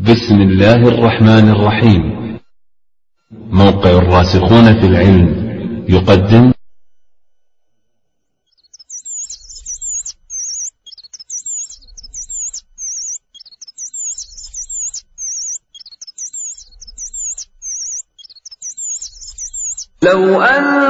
بسم الله الرحمن الرحيم موقع الراسخون في العلم يقدم لو أنزلنا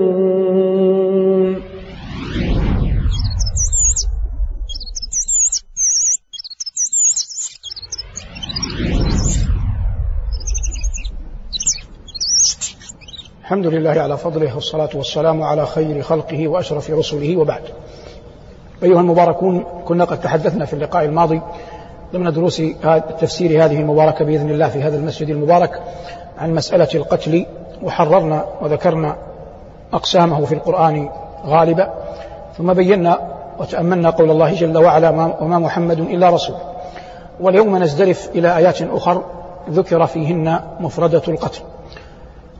الحمد لله على فضله والصلاة والسلام على خير خلقه وأشرف رسله وبعد. أيها المباركون كنا قد تحدثنا في اللقاء الماضي ضمن دروس التفسير هذه المباركة بإذن الله في هذا المسجد المبارك عن مسألة القتل وحررنا وذكرنا أقسامه في القرآن غالبا ثم بينا وتأملنا قول الله جل وعلا وما محمد إلا رسول واليوم نزدرف إلى آيات أخر ذكر فيهن مفردة القتل.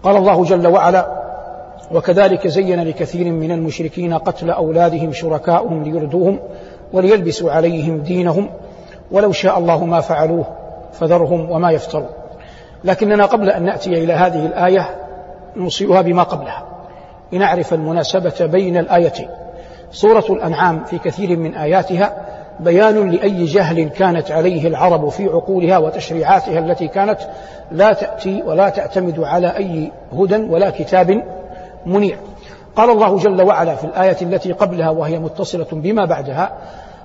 قال الله جل وعلا وكذلك زين لكثير من المشركين قتل أولادهم شركاؤهم ليردوهم وليلبسوا عليهم دينهم ولو شاء الله ما فعلوه فذرهم وما يفترون. لكننا قبل أن نأتي إلى هذه الآية نوصيها بما قبلها. لنعرف المناسبة بين الآيتين. سورة الأنعام في كثير من آياتها بيان لأي جهل كانت عليه العرب في عقولها وتشريعاتها التي كانت لا تأتي ولا تعتمد على أي هدى ولا كتاب منير قال الله جل وعلا في الآية التي قبلها وهي متصلة بما بعدها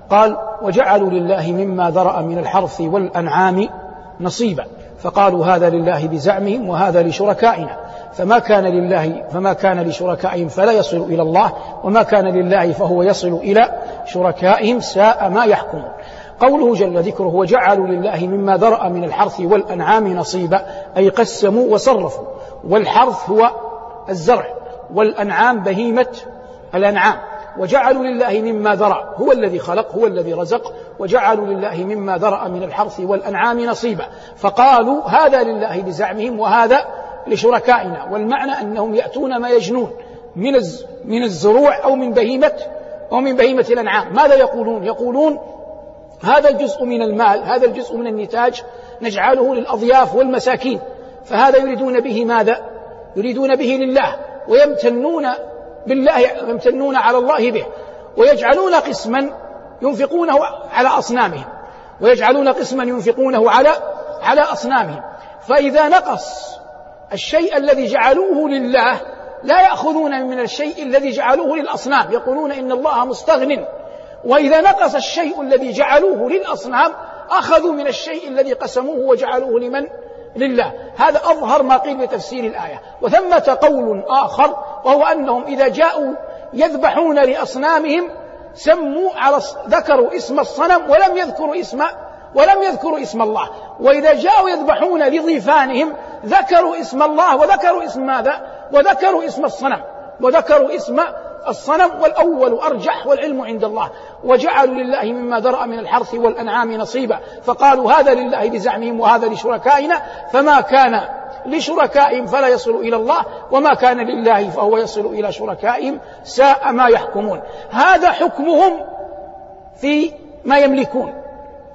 قال وجعلوا لله مما ذرأ من الحرث والأنعام نصيبا فقالوا هذا لله بزعمهم وهذا لشركائنا فما كان لله فما كان لشركائهم فلا يصل إلى الله وما كان لله فهو يصل إلى شركائهم ساء ما يحكمون قوله جل ذكره وجعلوا لله مما ذرأ من الحرث والأنعام نصيبا أي قسموا وصرفوا. والحرث هو الزرع والأنعام بهيمة الأنعام. وجعلوا لله مما ذرأ هو الذي خلق هو الذي رزق. وجعلوا لله مما ذرأ من الحرث والأنعام نصيبا. فقالوا هذا لله بزعمهم وهذا لشركائنا والمعنى أنهم يأتون ما يجنون من من الزروع أو من بهيمة أو من بهيمة الأنعام. ماذا يقولون؟ يقولون هذا الجزء من المال هذا الجزء من النتاج نجعله للأضياف والمساكين. فهذا يريدون به ماذا؟ يريدون به لله ويمتنون بالله يمتنون على الله به ويجعلون قسما ينفقونه على أصنامهم ويجعلون قسما ينفقونه على على أصنامهم. فإذا نقص الشيء الذي جعلوه لله لا يأخذون من الشيء الذي جعلوه للأصنام. يقولون إن الله مستغن. وإذا نقص الشيء الذي جعلوه للأصنام أخذوا من الشيء الذي قسموه وجعلوه لمن؟ لله. هذا أظهر ما قيل بتفسير الآية. وثمة قول آخر وهو أنهم إذا جاءوا يذبحون لأصنامهم سموا على ذكروا اسم الصنم ولم يذكروا اسم ولم يذكروا اسم الله. وإذا جاءوا يذبحون لضيفانهم ذكروا اسم الله وذكروا اسم ماذا؟ وذكروا اسم الصنم. وذكروا اسم الصنم والأول أرجح والعلم عند الله. وجعلوا لله مما ذرأ من الحرث والأنعام نصيبا. فقالوا هذا لله بزعمهم وهذا لشركائنا. فما كان لشركائهم فلا يصل إلى الله وما كان لله فهو يصل إلى شركائهم ساء ما يحكمون. هذا حكمهم في ما يملكون.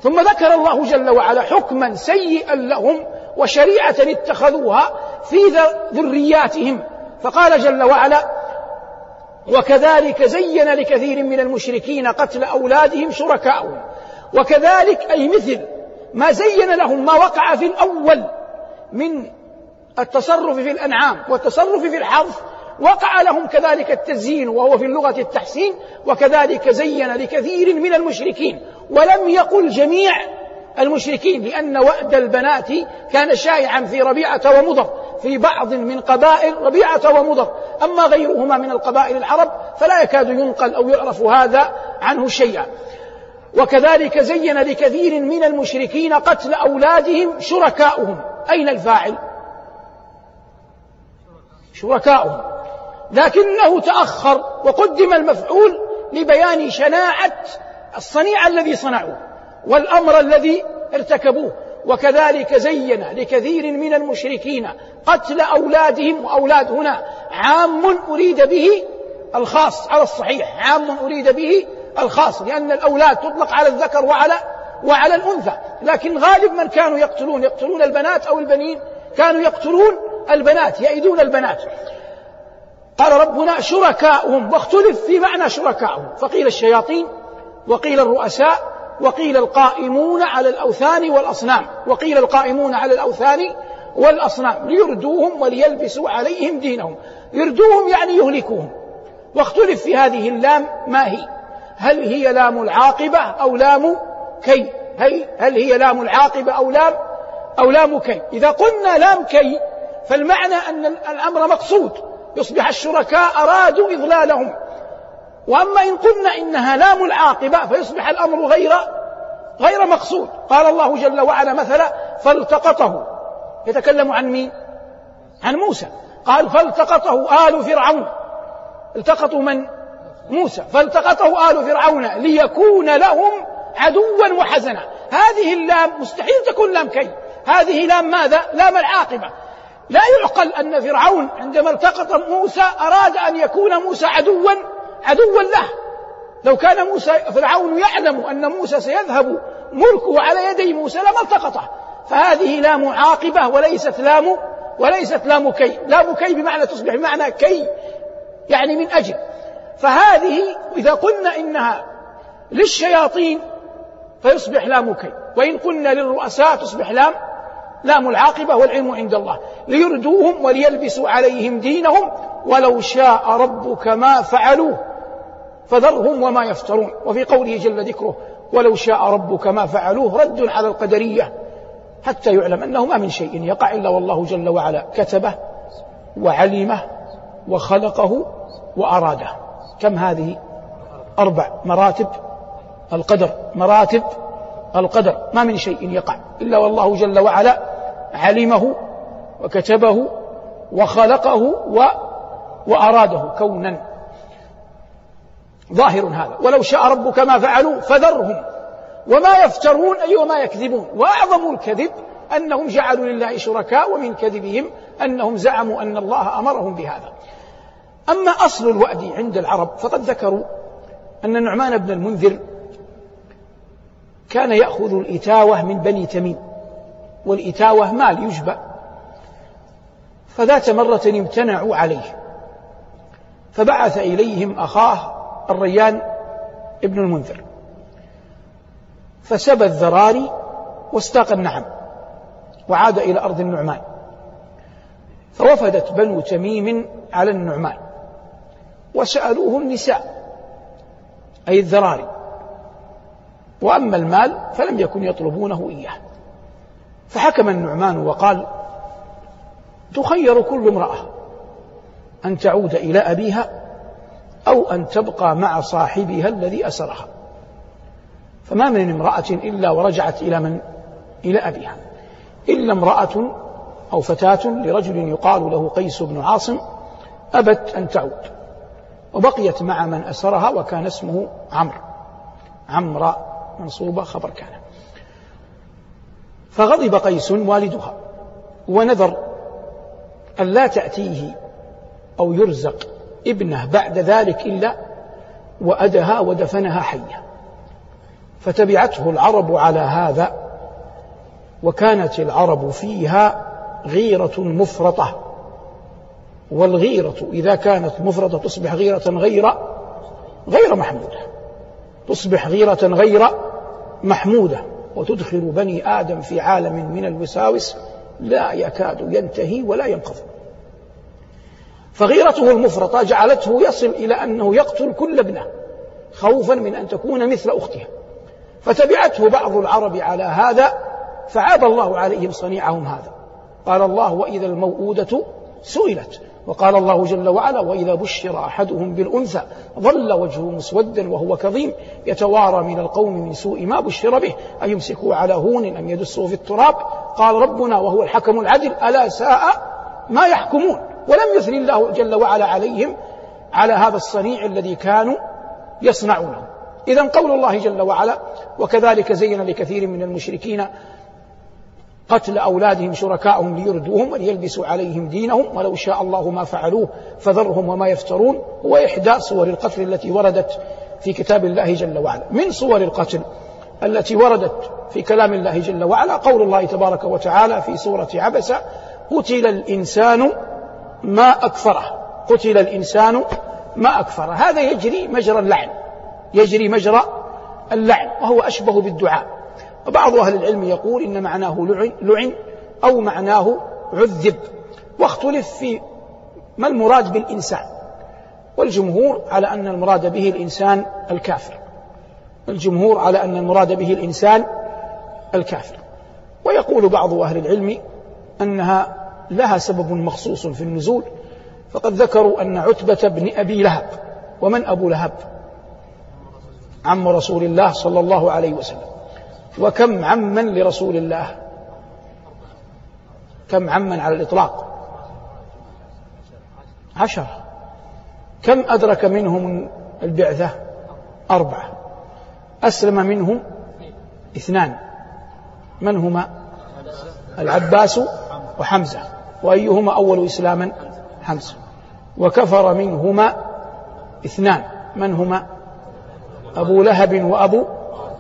ثم ذكر الله جل وعلا حكما سيئا لهم وشريعة اتخذوها في ذرياتهم. فقال جل وعلا وكذلك زين لكثير من المشركين قتل أولادهم شركاؤهم. وكذلك أي مثل ما زين لهم ما وقع في الأول من التصرف في الأنعام والتصرف في الحرث وقع لهم كذلك التزيين وهو في اللغة التحسين وكذلك زين لكثير من المشركين. ولم يقل جميع المشركين لأن وأد البنات كان شائعا في ربيعة ومضر في بعض من قبائل ربيعة ومضر. أما غيرهما من القبائل العرب فلا يكاد ينقل أو يعرف هذا عنه شيئا. وكذلك زين لكثير من المشركين قتل أولادهم شركاؤهم. أين الفاعل؟ شركاؤهم. لكنه تأخر وقدم المفعول لبيان شناعة الصنيع الذي صنعوه والأمر الذي ارتكبوه. وكذلك زين لكثير من المشركين قتل أولادهم وأولاد هنا. عام أريد به الخاص على الصحيح. عام أريد به الخاص لأن الأولاد تطلق على الذكر وعلى وعلى الأنثى. لكن غالب من كانوا يقتلون يقتلون البنات أو البنين كانوا يقتلون البنات يئدون البنات. قال ربنا شركاؤهم واختلف في معنى شركاؤهم. فقيل الشياطين وقيل الرؤساء وقيل القائمون على الأوثان والأصنام وقيل القائمون على الأوثان والأصنام ليردوهم وليلبسوا عليهم دينهم. يردوهم يعني يهلكوهم. واختلف في هذه اللام ما هي؟ هل هي لام العاقبة أو لام كي؟ هل, هل هي لام العاقبة أو لام أو لام كي؟ إذا قلنا لام كي فالمعنى أن الأمر مقصود. يصبح الشركاء أرادوا إضلالهم. وأما إن قلنا إنها لام العاقبة فيصبح الأمر غير غير مقصود. قال الله جل وعلا مثلا فالتقطه. يتكلم عن مين؟ عن موسى. قال فالتقطه آل فرعون. التقطوا من؟ موسى. فالتقطه آل فرعون ليكون لهم عدوا وحزنا. هذه اللام مستحيل تكون لام كي. هذه لام ماذا؟ لام العاقبة. لا يعقل أن فرعون عندما التقط موسى أراد أن يكون موسى عدوا عدوا له. لو كان موسى فرعون يعلم أن موسى سيذهب ملكه على يدي موسى لما التقطه. فهذه لام عاقبة وليست لام وليست لام كي لام كي بمعنى تصبح بمعنى كي يعني من أجل. فهذه إذا قلنا إنها للشياطين فيصبح لام كي وإن قلنا للرؤساء تصبح لام لام العاقبة والعلم عند الله. ليردوهم وليلبسوا عليهم دينهم ولو شاء ربك ما فعلوه. فذرهم وما يفترون. وفي قوله جل ذكره ولو شاء ربك ما فعلوه رد على القدرية حتى يعلم أنه ما من شيء يقع إلا والله جل وعلا كتبه وعلمه وخلقه وأراده. كم هذه؟ أربع مراتب القدر مراتب القدر. ما من شيء يقع إلا والله جل وعلا علمه وكتبه وخلقه و وأراده كونا. ظاهر هذا. ولو شاء ربك ما فعلوا فذرهم. وما يفترون أي وما يكذبون. وأعظم الكذب أنهم جعلوا لله شركاء ومن كذبهم أنهم زعموا أن الله أمرهم بهذا. أما أصل الوأد عند العرب فقد ذكروا أن النعمان بن المنذر كان يأخذ الإتاوة من بني تميم. والإتاوة مال يجبى فذات مرة امتنعوا عليه. فبعث إليهم أخاه الريان ابن المنذر. فسبى الذراري واستاق النعم وعاد إلى أرض النعمان. فوفدت بنو تميم على النعمان. وسألوه النساء أي الذراري. وأما المال فلم يكن يطلبونه إياه. فحكم النعمان وقال تخير كل امرأة أن تعود إلى أبيها أو أن تبقى مع صاحبها الذي أسرها. فما من امرأة إلا ورجعت إلى من؟ إلى أبيها. إلا امرأة أو فتاة لرجل يقال له قيس بن عاصم أبت أن تعود وبقيت مع من أسرها وكان اسمه عمرو. عمرو منصوبة خبر كان. فغضب قيس والدها ونذر أن لا تأتيه أو يرزق ابنه بعد ذلك إلا وأدها ودفنها حية فتبعته العرب على هذا وكانت العرب فيها غيرة مفرطة. والغيرة إذا كانت مفرطة تصبح غيرة غير غير محمودة. تصبح غيرة غير محمودة. وتدخل بني آدم في عالم من الوساوس لا يكاد ينتهي ولا ينقض فغيرته المفرطة جعلته يصل إلى أنه يقتل كل ابنه خوفا من أن تكون مثل أختها. فتبعته بعض العرب على هذا فعاب الله عليهم صنيعهم هذا. قال الله وإذا الموءودة سئلت وقال الله جل وعلا وإذا بشر أحدهم بالأنثى ظل وجهه مسودا وهو كظيم يتوارى من القوم من سوء ما بشر به أيمسكه على هون أم يدسه في التراب؟ قال ربنا وهو الحكم العدل ألا ساء ما يحكمون. ولم يثني الله جل وعلا عليهم على هذا الصنيع الذي كانوا يصنعونه. إذا قول الله جل وعلا وكذلك زين لكثير من المشركين قتل أولادهم شركاءهم ليردوهم وليلبسوا عليهم دينهم ولو شاء الله ما فعلوه فذرهم وما يفترون. هو إحدى صور القتل التي وردت في كتاب الله جل وعلا. من صور القتل التي وردت في كلام الله جل وعلا؟ قول الله تبارك وتعالى في سورة عبسة قتل الإنسان ما أكفره. قتل الإنسان ما أكفره. هذا يجري مجرى اللعن. يجري مجرى اللعن وهو أشبه بالدعاء. وبعض أهل العلم يقول إن معناه لعن, لعن أو معناه عذب. واختلف في ما المراد بالإنسان. والجمهور على أن المراد به الإنسان الكافر. الجمهور على أن المراد به الإنسان الكافر. ويقول بعض أهل العلم أنها لها سبب مخصوص في النزول فقد ذكروا أن عتبة بن أبي لهب ومن أبو لهب؟ عم رسول الله صلى الله عليه وسلم. وكم عما لرسول الله؟ كم عما على الإطلاق؟ عشرة كم أدرك منهم البعثة؟ أربعة. أسلم منهم اثنان. من هما؟ العباس وحمزة. وأيهما أول إسلاما؟ حمزة وكفر منهما اثنان. من هما؟ أبو لهب وأبو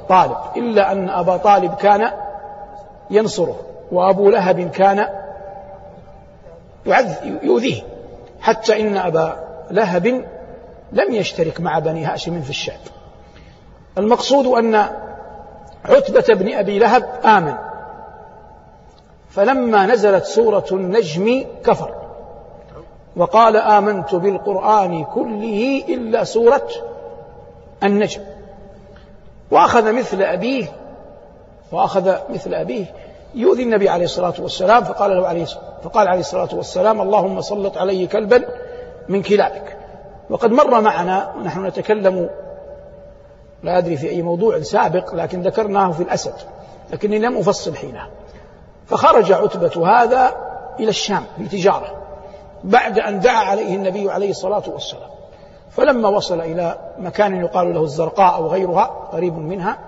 طالب. إلا أن أبا طالب كان ينصره وأبو لهب كان يؤذيه. حتى إن أبا لهب لم يشترك مع بني هاشم في الشعب المقصود أن عتبة بن أبي لهب آمن. فلما نزلت سورة النجم كفر. وقال آمنت بالقرآن كله إلا سورة النجم. وأخذ مثل أبيه وأخذ مثل أبيه. يؤذي النبي عليه الصلاة والسلام فقال له عليه فقال عليه الصلاة والسلام اللهم سلط عليه كلبا من كلابك. وقد مر معنا ونحن نتكلم لا أدري في أي موضوع سابق لكن ذكرناه في الأسد لكني لم أفصل حينها. فخرج عتبة هذا إلى الشام في تجارة بعد أن دعا عليه النبي عليه الصلاة والسلام. فلما وصل إلى مكان يقال له الزرقاء أو غيرها قريب منها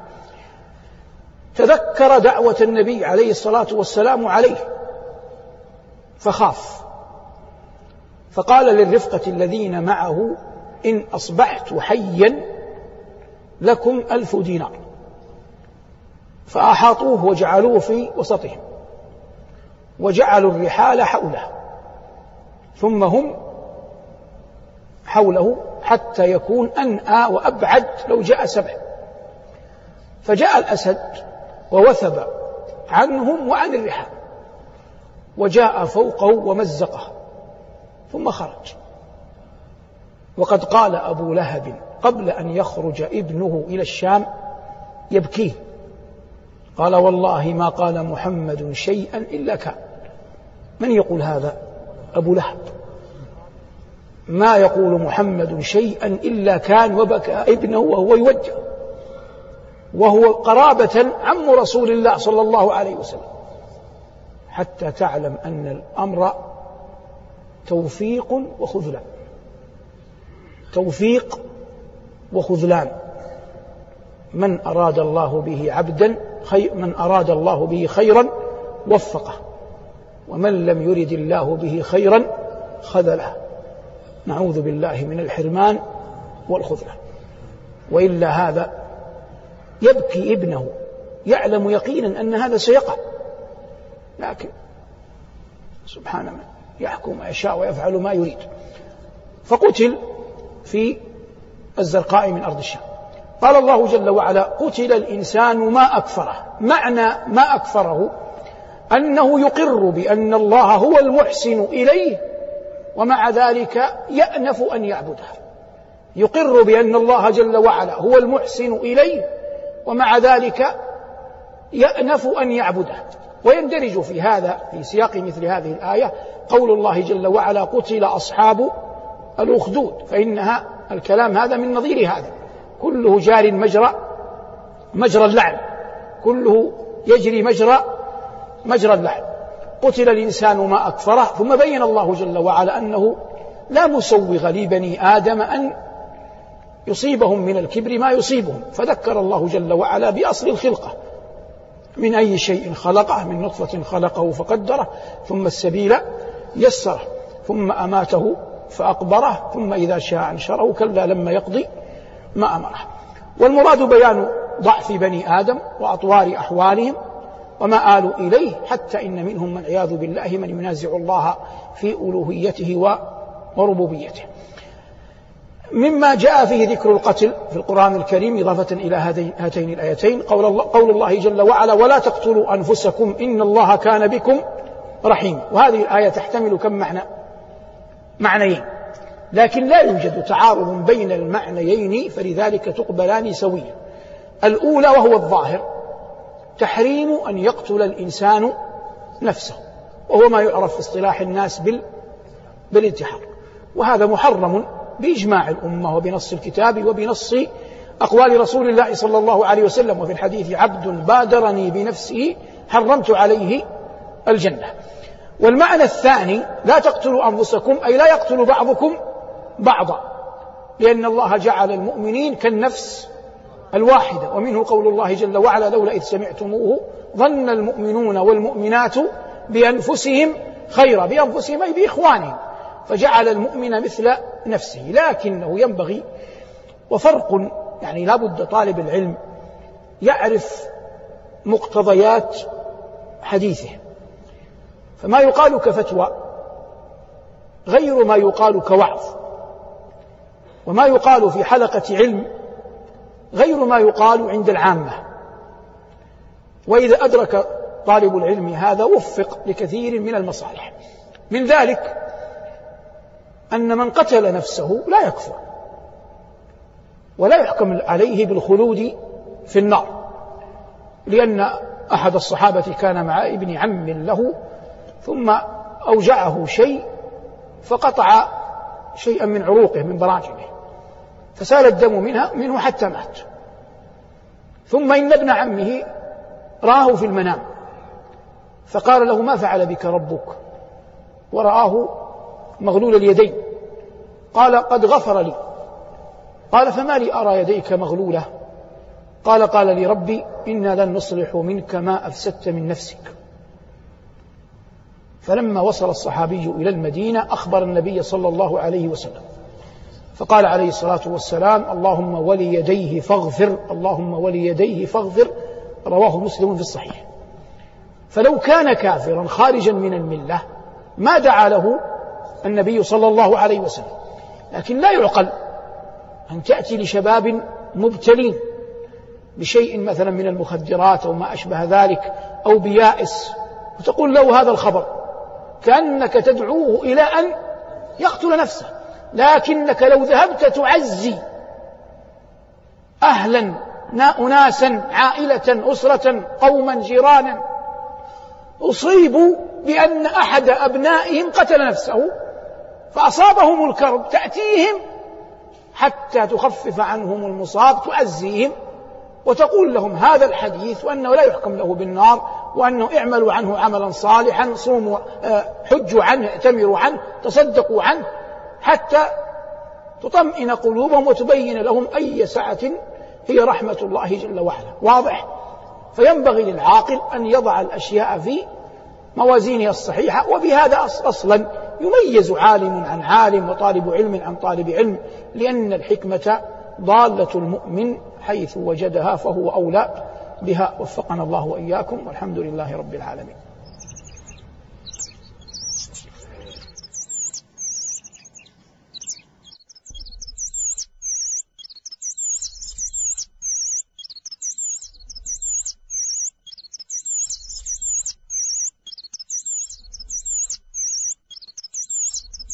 تذكر دعوة النبي عليه الصلاة والسلام عليه. فخاف. فقال للرفقة الذين معه إن أصبحت حيا لكم ألف دينار. فأحاطوه وجعلوه في وسطهم. وجعلوا الرحال حوله. ثم هم حوله حتى يكون أنأى وأبعد لو جاء سبع. فجاء الأسد ووثب عنهم وعن الرحال وجاء فوقه ومزقه ثم خرج. وقد قال أبو لهب قبل أن يخرج ابنه إلى الشام يبكيه. قال والله ما قال محمد شيئا إلا كان. من يقول هذا؟ أبو لهب. ما يقول محمد شيئا إلا كان وبكى ابنه وهو يوجه. وهو قرابة عم رسول الله صلى الله عليه وسلم. حتى تعلم أن الأمر توفيق وخذلان. توفيق وخذلان. من أراد الله به عبدا خير من أراد الله به خيرا وفقه. ومن لم يرد الله به خيرا خذله. نعوذ بالله من الحرمان والخذلان وإلا هذا يبكي ابنه يعلم يقينا أن هذا سيقع. لكن سبحان من يحكم ما يشاء ويفعل ما يريد. فقتل في الزرقاء من أرض الشام. قال الله جل وعلا قتل الإنسان ما أكفره. معنى ما أكفره أنه يقر بأن الله هو المحسن إليه ومع ذلك يأنف أن يعبده. يقر بأن الله جل وعلا هو المحسن إليه ومع ذلك يأنف أن يعبده. ويندرج في هذا في سياق مثل هذه الآية قول الله جل وعلا قتل أصحاب الأخدود. فإنها الكلام هذا من نظير هذا. كله جار مجرى مجرى اللعن كله يجري مجرى مجرى اللعن. قتل الإنسان ما أكفره ثم بين الله جل وعلا أنه لا مسوغ لبني آدم أن يصيبهم من الكبر ما يصيبهم. فذكر الله جل وعلا بأصل الخلقة. من أي شيء خلقه؟ من نطفة خلقه فقدره ثم السبيل يسره ثم أماته فأقبره ثم إذا شاء أنشره كلا لما يقضي. ما أمره. والمراد بيان ضعف بني آدم وأطوار أحوالهم وما آلوا إليه حتى إن منهم من والعياذ بالله من ينازع الله في ألوهيته وربوبيته. مما جاء فيه ذكر القتل في القرآن الكريم إضافة إلى هاتين الآيتين. قول الله, قول الله جل وعلا ولا تقتلوا أنفسكم إن الله كان بكم رحيم. وهذه الآية تحتمل كم معنى؟ معنيين. لكن لا يوجد تعارض بين المعنيين فلذلك تقبلان سويا. الأولى وهو الظاهر تحريم أن يقتل الإنسان نفسه وهو ما يعرف في اصطلاح الناس بال بالانتحار. وهذا محرم بإجماع الأمة وبنص الكتاب وبنص أقوال رسول الله صلى الله عليه وسلم. وفي الحديث عبد بادرني بنفسه حرمت عليه الجنة. والمعنى الثاني لا تقتلوا أنفسكم أي لا يقتل بعضكم بعضا لأن الله جعل المؤمنين كالنفس الواحدة. ومنه قول الله جل وعلا لولا إذ سمعتموه ظن المؤمنون والمؤمنات بأنفسهم خيرا بأنفسهم أي بإخوانهم فجعل المؤمن مثل نفسه. لكنه ينبغي وفرق يعني لا بد طالب العلم يعرف مقتضيات حديثه. فما يقال كفتوى غير ما يقال كوعظ وما يقال في حلقة علم غير ما يقال عند العامة. وإذا أدرك طالب العلم هذا وفق لكثير من المصالح. من ذلك أن من قتل نفسه لا يكفر ولا يحكم عليه بالخلود في النار لأن أحد الصحابة كان مع ابن عم له ثم أوجعه شيء فقطع شيئا من عروقه من براجمه فسال الدم منها منه حتى مات. ثم إن ابن عمه رآه في المنام. فقال له ما فعل بك ربك؟ ورآه مغلول اليدين. قال قد غفر لي. قال فما لي أرى يديك مغلولة؟ قال قال لي ربي إنا لن نصلح منك ما أفسدت من نفسك. فلما وصل الصحابي إلى المدينة أخبر النبي صلى الله عليه وسلم. فقال عليه الصلاة والسلام اللهم وليديه فاغفر اللهم وليديه فاغفر. رواه مسلم في الصحيح. فلو كان كافرا خارجا من الملة ما دعا له النبي صلى الله عليه وسلم. لكن لا يعقل أن تأتي لشباب مبتلين بشيء مثلا من المخدرات أو ما أشبه ذلك أو بيائس وتقول له هذا الخبر كأنك تدعوه إلى أن يقتل نفسه. لكنك لو ذهبت تعزي أهلا أناسا عائلة أسرة قوما جيرانا. أصيبوا بأن أحد أبنائهم قتل نفسه فأصابهم الكرب تأتيهم حتى تخفف عنهم المصاب تعزيهم وتقول لهم هذا الحديث وأنه لا يحكم له بالنار وأنه اعملوا عنه عملا صالحا صوموا آه، حجوا عنه اعتمروا عنه تصدقوا عنه. حتى تطمئن قلوبهم وتبين لهم أي سعة هي رحمة الله جل وعلا. واضح؟ فينبغي للعاقل أن يضع الأشياء في موازينها الصحيحة وبهذا أصلا يميز عالم عن عالم وطالب علم عن طالب علم لأن الحكمة ضالة المؤمن حيث وجدها فهو أولى بها. وفقنا الله وإياكم والحمد لله رب العالمين.